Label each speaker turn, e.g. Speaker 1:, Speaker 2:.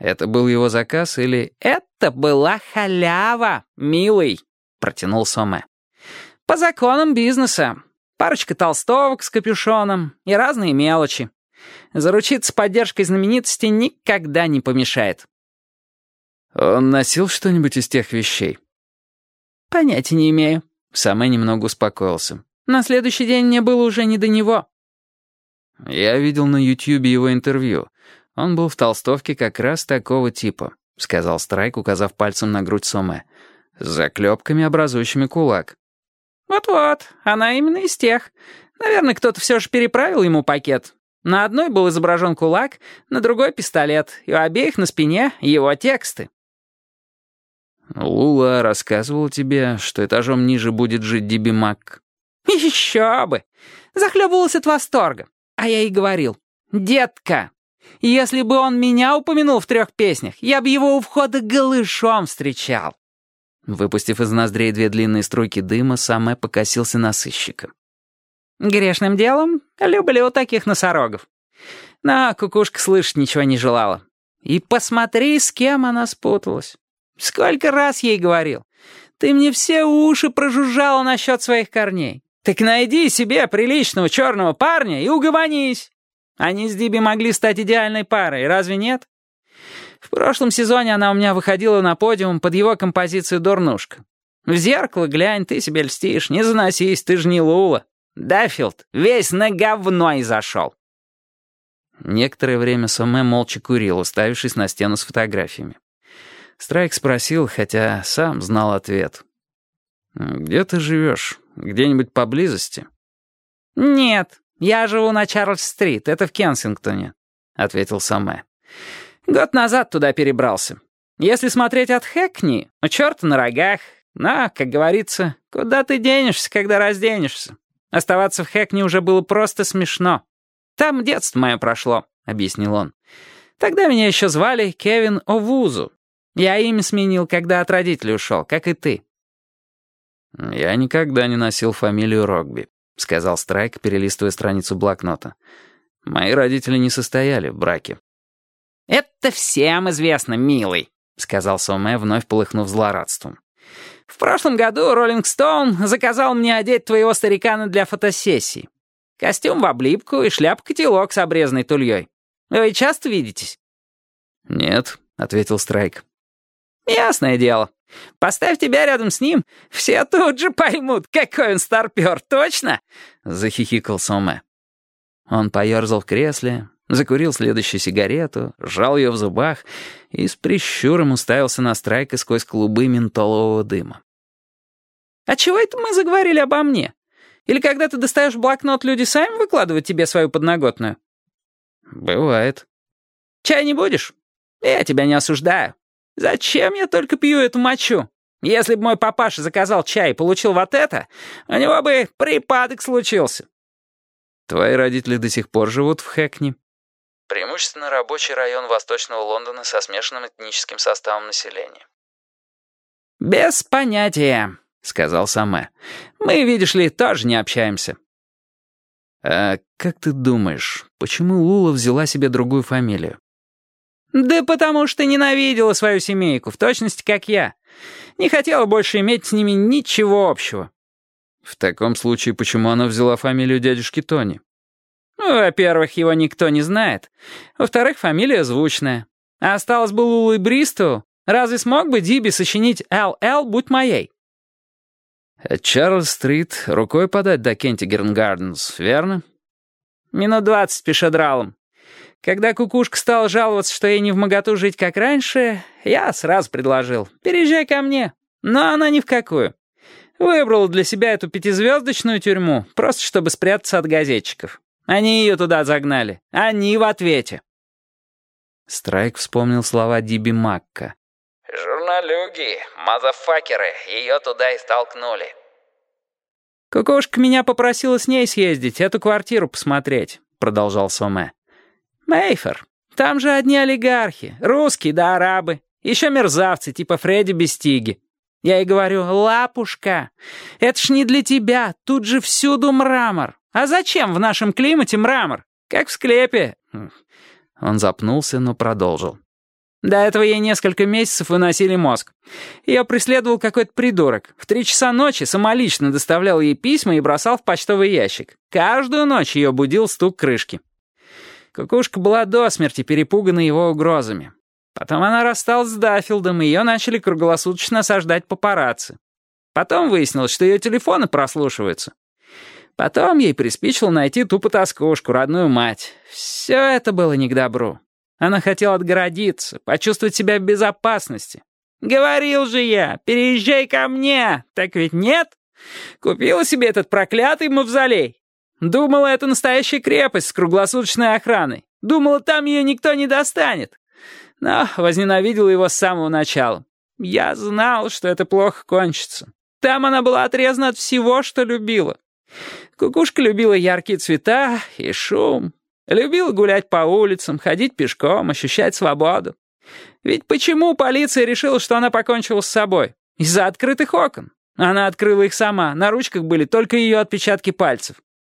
Speaker 1: Это был его заказ или «Это была халява, милый», — протянул Соме. «По законам бизнеса. Парочка толстовок с капюшоном и разные мелочи. Заручиться поддержкой знаменитости никогда не помешает». «Он носил что-нибудь из тех вещей?»
Speaker 2: «Понятия не имею».
Speaker 1: Соме немного успокоился.
Speaker 2: «На следующий день мне было уже не до него».
Speaker 1: «Я видел на Ютьюбе его интервью. Он был в толстовке как раз такого типа», — сказал Страйк, указав пальцем на грудь Соме. «С заклепками, образующими кулак».
Speaker 2: «Вот-вот, она именно из тех. Наверное, кто-то все же переправил ему пакет. На одной был изображен кулак, на другой — пистолет, и у обеих на спине его тексты».
Speaker 1: «Лула рассказывала тебе, что этажом ниже будет жить Диби Мак?»
Speaker 2: «Еще бы! Захлебывалась от восторга. А я ей говорил, «Детка, если бы он меня упомянул в трех песнях, я бы его у входа голышом встречал».
Speaker 1: Выпустив из ноздрей две длинные струйки дыма, Саме покосился на сыщика.
Speaker 2: «Грешным делом люблю таких носорогов. Но кукушка слышать ничего не желала. И посмотри, с кем она спуталась. Сколько раз ей говорил. Ты мне все уши прожужжала насчет своих корней. Так найди себе приличного черного парня и угомонись. Они с Диби могли стать идеальной парой, разве нет? В прошлом сезоне она у меня выходила на подиум под его композицию «Дурнушка». В зеркало глянь, ты себе льстишь, не заносись, ты ж не Лула. Даффилд весь на говно и зашел.
Speaker 1: Некоторое время Соме молча курил, уставившись на стену с фотографиями. Страйк спросил, хотя сам знал ответ. «Где ты живешь? Где-нибудь поблизости?»
Speaker 2: «Нет, я живу на Чарльз-стрит, это в Кенсингтоне», — ответил Саме. «Год назад туда перебрался. Если смотреть от Хэкни, у черта на рогах. Но, как говорится, куда ты денешься, когда разденешься? Оставаться в Хэкни уже было просто смешно. Там детство мое прошло», — объяснил он. «Тогда меня еще звали Кевин Овузу. Я имя сменил, когда от родителей ушел, как и ты».
Speaker 1: «Я никогда не носил фамилию Рогби», — сказал Страйк, перелистывая страницу блокнота. «Мои родители не состояли в браке».
Speaker 2: «Это всем известно, милый», — сказал Соме, вновь полыхнув злорадством. «В прошлом году Роллинг Стоун заказал мне одеть твоего старикана для фотосессии. Костюм в облипку и шляпка-котелок с обрезанной тульей. Вы часто видитесь?»
Speaker 1: «Нет», — ответил Страйк.
Speaker 2: «Ясное дело. Поставь тебя рядом с ним, все тут же поймут, какой он старпер, точно?» — захихикал Соме.
Speaker 1: Он поерзал в кресле, закурил следующую сигарету, сжал ее в зубах и с прищуром уставился на страйка сквозь клубы ментолового дыма.
Speaker 2: «А чего это мы заговорили обо мне? Или когда ты достаешь блокнот, люди сами выкладывают тебе свою подноготную?»
Speaker 1: «Бывает».
Speaker 2: «Чай не будешь? Я тебя не осуждаю. Зачем я только пью эту мочу? Если бы мой папаша заказал чай и получил вот это, у него бы припадок случился».
Speaker 1: «Твои родители до сих пор живут в Хэкни?»
Speaker 3: Преимущественно рабочий район Восточного Лондона со смешанным этническим составом населения.
Speaker 2: «Без понятия», — сказал Саме. «Мы, видишь ли, тоже не общаемся».
Speaker 1: «А как ты думаешь, почему Лула взяла себе другую фамилию?»
Speaker 2: «Да потому что ненавидела свою семейку, в точности как я. Не хотела больше иметь с ними ничего общего».
Speaker 1: «В таком случае, почему она взяла фамилию дядюшки Тони?»
Speaker 2: Ну, во-первых, его никто не знает. Во-вторых, фамилия звучная. А осталось бы Лулой Бристу, разве смог бы Диби сочинить «Л.Л. будь моей»?
Speaker 1: Чарльз-стрит рукой подать до Кентигерн Гарденс, верно?
Speaker 2: Минут двадцать пешедралом. Когда кукушка стала жаловаться, что ей не в моготу жить как раньше, я сразу предложил «переезжай ко мне». Но она ни в какую. Выбрала для себя эту пятизвездочную тюрьму, просто чтобы спрятаться от газетчиков. Они ее туда загнали. Они в ответе».
Speaker 1: Страйк вспомнил слова Диби Макка.
Speaker 3: «Журналюги, мазафакеры, ее туда и столкнули».
Speaker 2: «Кукушка меня попросила с ней съездить, эту квартиру посмотреть», — продолжал Соме. «Мейфер, там же одни олигархи, русские да арабы, еще мерзавцы типа Фредди Бестиги. Я ей говорю, лапушка, это ж не для тебя, тут же всюду мрамор. А зачем в нашем климате мрамор? Как в склепе».
Speaker 1: Он запнулся, но продолжил.
Speaker 2: До этого ей несколько месяцев выносили мозг. Ее преследовал какой-то придурок. В три часа ночи самолично доставлял ей письма и бросал в почтовый ящик. Каждую ночь ее будил стук крышки. Кукушка была до смерти перепугана его угрозами. Потом она рассталась с Даффилдом, и ее начали круглосуточно осаждать папарацци. Потом выяснилось, что ее телефоны прослушиваются. Потом ей приспичило найти ту потаскушку, родную мать. Все это было не к добру. Она хотела отгородиться, почувствовать себя в безопасности. «Говорил же я, переезжай ко мне!» Так ведь нет? Купила себе этот проклятый мавзолей. Думала, это настоящая крепость с круглосуточной охраной. Думала, там ее никто не достанет. Но возненавидела его с самого начала. Я знал, что это плохо кончится. Там она была отрезана от всего, что любила. Кукушка любила яркие цвета и шум, Любил гулять по улицам, ходить пешком, ощущать свободу. Ведь почему полиция решила, что она покончила с собой? Из-за открытых окон. Она открыла их сама, на ручках были только ее отпечатки пальцев.